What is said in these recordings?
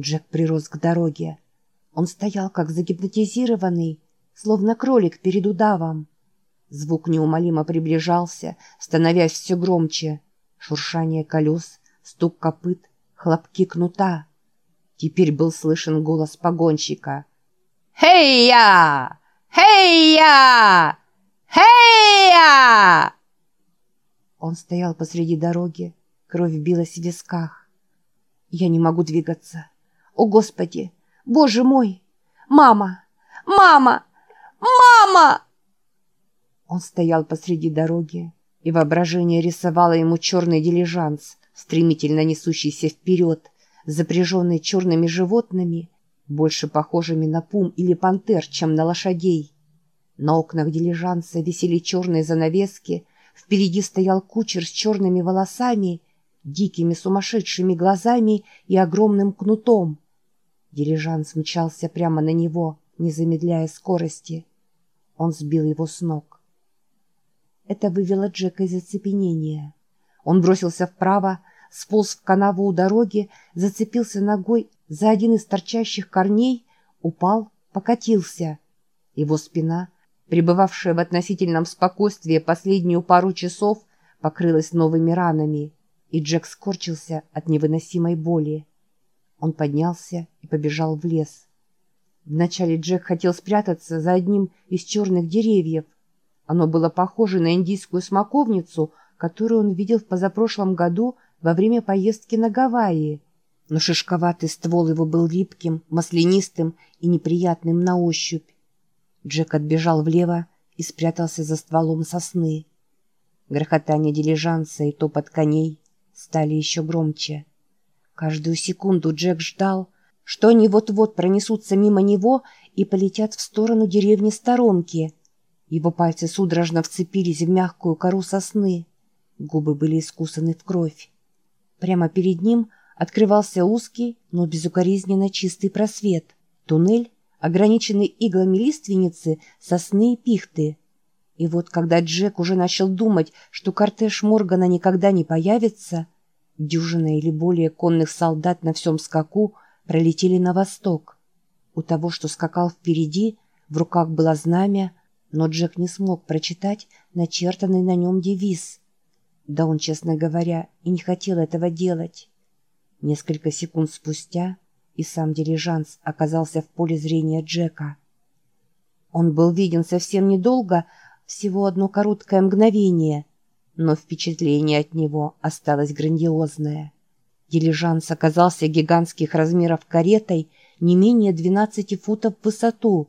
Джек прирос к дороге. Он стоял как загипнотизированный, словно кролик перед удавом. Звук неумолимо приближался, становясь все громче. Шуршание колес, стук копыт, хлопки кнута. Теперь был слышен голос погонщика. «Хей-я! Хей-я! Хей-я!» Он стоял посреди дороги, кровь билась в висках. «Я не могу двигаться. О, Господи! Боже мой! Мама! Мама! Мама!» Он стоял посреди дороги, и воображение рисовало ему черный дилижанс, стремительно несущийся вперед, запряженный черными животными, больше похожими на пум или пантер, чем на лошадей. На окнах дилижанса висели черные занавески, впереди стоял кучер с черными волосами, дикими сумасшедшими глазами и огромным кнутом. Дилижанс мчался прямо на него, не замедляя скорости. Он сбил его с ног. Это вывело Джека из оцепенения. Он бросился вправо, сполз в канаву у дороги, зацепился ногой за один из торчащих корней, упал, покатился. Его спина, пребывавшая в относительном спокойствии последнюю пару часов, покрылась новыми ранами, и Джек скорчился от невыносимой боли. Он поднялся и побежал в лес. Вначале Джек хотел спрятаться за одним из черных деревьев. Оно было похоже на индийскую смоковницу, которую он видел в позапрошлом году во время поездки на Гавайи. Но шишковатый ствол его был липким, маслянистым и неприятным на ощупь. Джек отбежал влево и спрятался за стволом сосны. Грохотание дилижанса и топот коней стали еще громче. Каждую секунду Джек ждал, что они вот-вот пронесутся мимо него и полетят в сторону деревни сторонки. Его пальцы судорожно вцепились в мягкую кору сосны. Губы были искусаны в кровь. Прямо перед ним открывался узкий, но безукоризненно чистый просвет. Туннель, ограниченный иглами лиственницы, сосны и пихты. И вот когда Джек уже начал думать, что кортеж Моргана никогда не появится, дюжина или более конных солдат на всем скаку пролетели на восток. У того, что скакал впереди, в руках было знамя, но Джек не смог прочитать начертанный на нем девиз — да он, честно говоря, и не хотел этого делать. Несколько секунд спустя и сам дирижанс оказался в поле зрения Джека. Он был виден совсем недолго, всего одно короткое мгновение, но впечатление от него осталось грандиозное. Дилижанс оказался гигантских размеров каретой не менее 12 футов в высоту,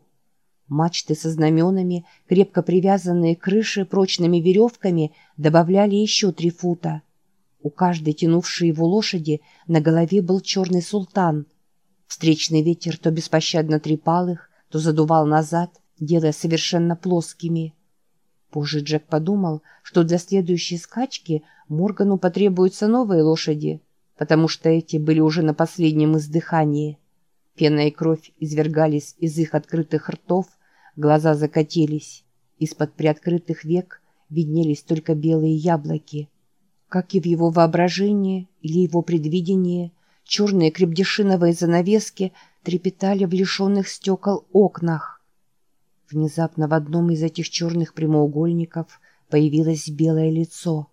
Мачты со знаменами, крепко привязанные к крыше прочными веревками, добавляли еще три фута. У каждой тянувшей его лошади на голове был черный султан. Встречный ветер то беспощадно трепал их, то задувал назад, делая совершенно плоскими. Позже Джек подумал, что для следующей скачки Моргану потребуются новые лошади, потому что эти были уже на последнем издыхании. Пена и кровь извергались из их открытых ртов, Глаза закатились. Из-под приоткрытых век виднелись только белые яблоки. Как и в его воображении или его предвидении, черные крепдешиновые занавески трепетали в лишенных стекол окнах. Внезапно в одном из этих черных прямоугольников появилось белое лицо.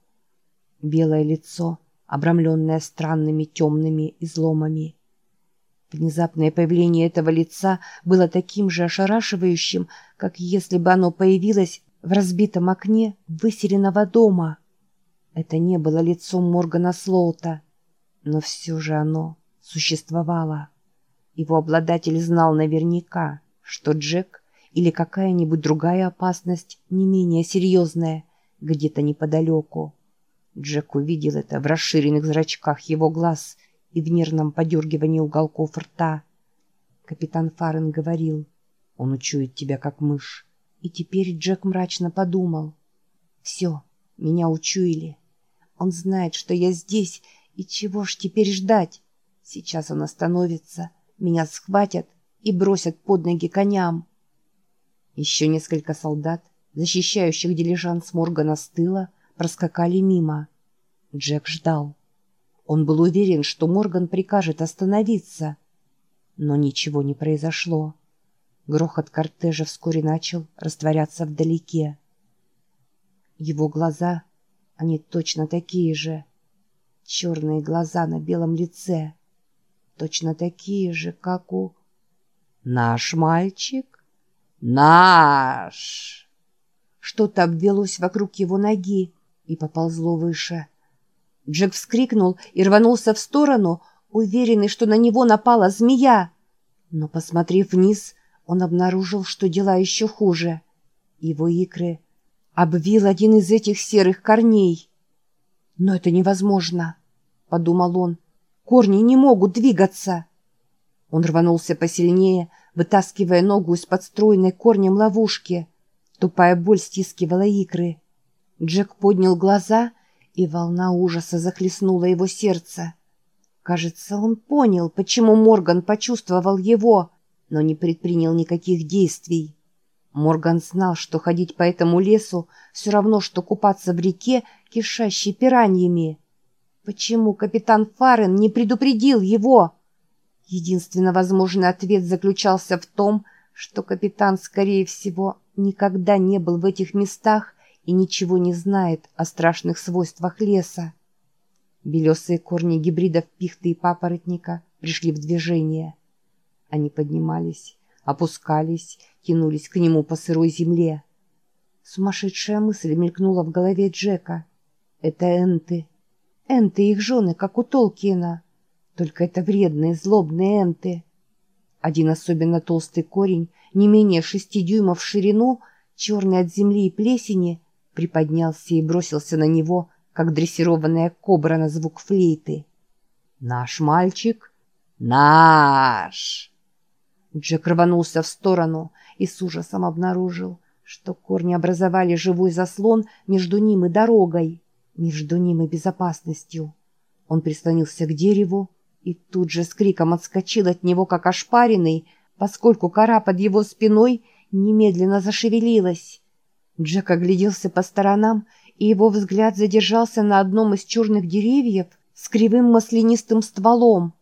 Белое лицо, обрамленное странными темными изломами. Внезапное появление этого лица было таким же ошарашивающим, как если бы оно появилось в разбитом окне выселенного дома. Это не было лицом Моргана Слоута, но все же оно существовало. Его обладатель знал наверняка, что Джек или какая-нибудь другая опасность не менее серьезная где-то неподалеку. Джек увидел это в расширенных зрачках его глаз и в нервном подергивании уголков рта. Капитан Фарен говорил, он учует тебя как мышь. И теперь Джек мрачно подумал. Все, меня учуяли. Он знает, что я здесь, и чего ж теперь ждать? Сейчас он остановится, меня схватят и бросят под ноги коням. Еще несколько солдат, защищающих дилижанс Моргана с тыла, проскакали мимо. Джек ждал. Он был уверен, что Морган прикажет остановиться. Но ничего не произошло. Грохот кортежа вскоре начал растворяться вдалеке. Его глаза, они точно такие же. Черные глаза на белом лице. Точно такие же, как у... «Наш мальчик? Наш!» Что-то обвелось вокруг его ноги и поползло выше. Джек вскрикнул и рванулся в сторону, уверенный, что на него напала змея. Но, посмотрев вниз, он обнаружил, что дела еще хуже. Его икры обвил один из этих серых корней. «Но это невозможно», — подумал он. «Корни не могут двигаться». Он рванулся посильнее, вытаскивая ногу из подстроенной корнем ловушки. Тупая боль стискивала икры. Джек поднял глаза, и волна ужаса захлестнула его сердце. Кажется, он понял, почему Морган почувствовал его, но не предпринял никаких действий. Морган знал, что ходить по этому лесу все равно, что купаться в реке, кишащей пираньями. Почему капитан Фарен не предупредил его? Единственно возможный ответ заключался в том, что капитан, скорее всего, никогда не был в этих местах и ничего не знает о страшных свойствах леса. Белесые корни гибридов пихты и папоротника пришли в движение. Они поднимались, опускались, тянулись к нему по сырой земле. Сумасшедшая мысль мелькнула в голове Джека. Это энты. Энты их жены, как у Толкиена. Только это вредные, злобные энты. Один особенно толстый корень, не менее шести дюймов в ширину, черный от земли и плесени, приподнялся и бросился на него, как дрессированная кобра на звук флейты. «Наш мальчик? Наш!» Джек рванулся в сторону и с ужасом обнаружил, что корни образовали живой заслон между ним и дорогой, между ним и безопасностью. Он прислонился к дереву и тут же с криком отскочил от него, как ошпаренный, поскольку кора под его спиной немедленно зашевелилась. Джек огляделся по сторонам и его взгляд задержался на одном из черных деревьев с кривым маслянистым стволом.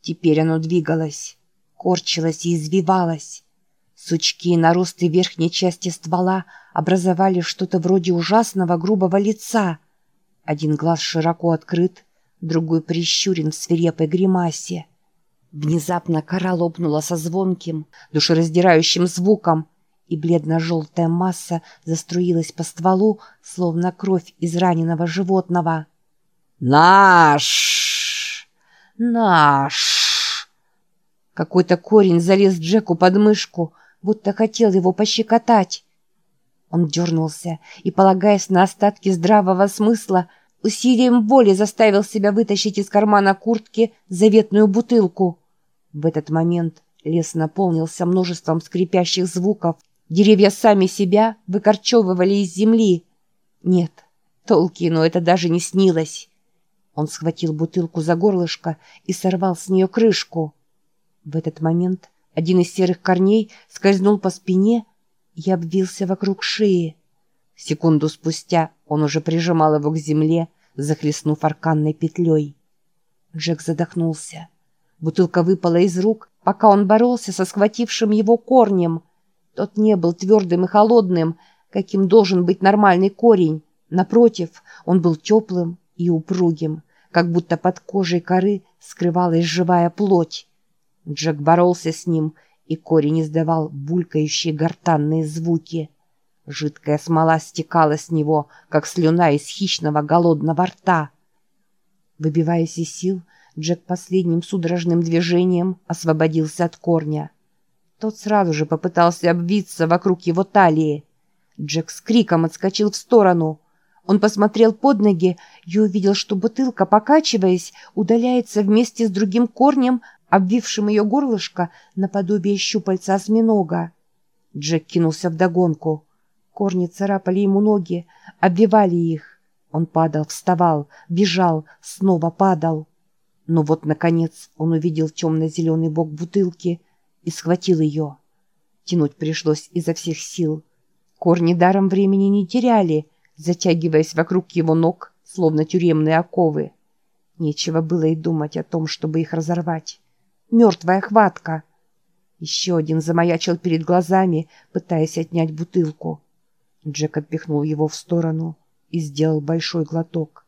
Теперь оно двигалось, корчилось и извивалось. Сучки и наросты верхней части ствола образовали что-то вроде ужасного грубого лица. Один глаз широко открыт, другой прищурен в свирепой гримасе. Внезапно кора лопнула со звонким, душераздирающим звуком, и бледно-желтая масса заструилась по стволу, словно кровь из раненого животного. «Наш! Наш!» Какой-то корень залез Джеку под мышку, будто хотел его пощекотать. Он дернулся и, полагаясь на остатки здравого смысла, усилием воли заставил себя вытащить из кармана куртки заветную бутылку. В этот момент лес наполнился множеством скрипящих звуков, Деревья сами себя выкорчевывали из земли. Нет, Толкину это даже не снилось. Он схватил бутылку за горлышко и сорвал с нее крышку. В этот момент один из серых корней скользнул по спине и обвился вокруг шеи. Секунду спустя он уже прижимал его к земле, захлестнув арканной петлей. Джек задохнулся. Бутылка выпала из рук, пока он боролся со схватившим его корнем — тот не был твердым и холодным, каким должен быть нормальный корень. Напротив, он был теплым и упругим, как будто под кожей коры скрывалась живая плоть. Джек боролся с ним, и корень издавал булькающие гортанные звуки. Жидкая смола стекала с него, как слюна из хищного голодного рта. Выбиваясь из сил, Джек последним судорожным движением освободился от корня. Тот сразу же попытался обвиться вокруг его талии. Джек с криком отскочил в сторону. Он посмотрел под ноги и увидел, что бутылка, покачиваясь, удаляется вместе с другим корнем, обвившим ее горлышко наподобие щупальца осьминога. Джек кинулся вдогонку. Корни царапали ему ноги, обвивали их. Он падал, вставал, бежал, снова падал. Но вот, наконец, он увидел темно-зеленый бок бутылки — и схватил ее. Тянуть пришлось изо всех сил. Корни даром времени не теряли, затягиваясь вокруг его ног, словно тюремные оковы. Нечего было и думать о том, чтобы их разорвать. Мертвая хватка. Еще один замаячил перед глазами, пытаясь отнять бутылку. Джек отпихнул его в сторону и сделал большой глоток.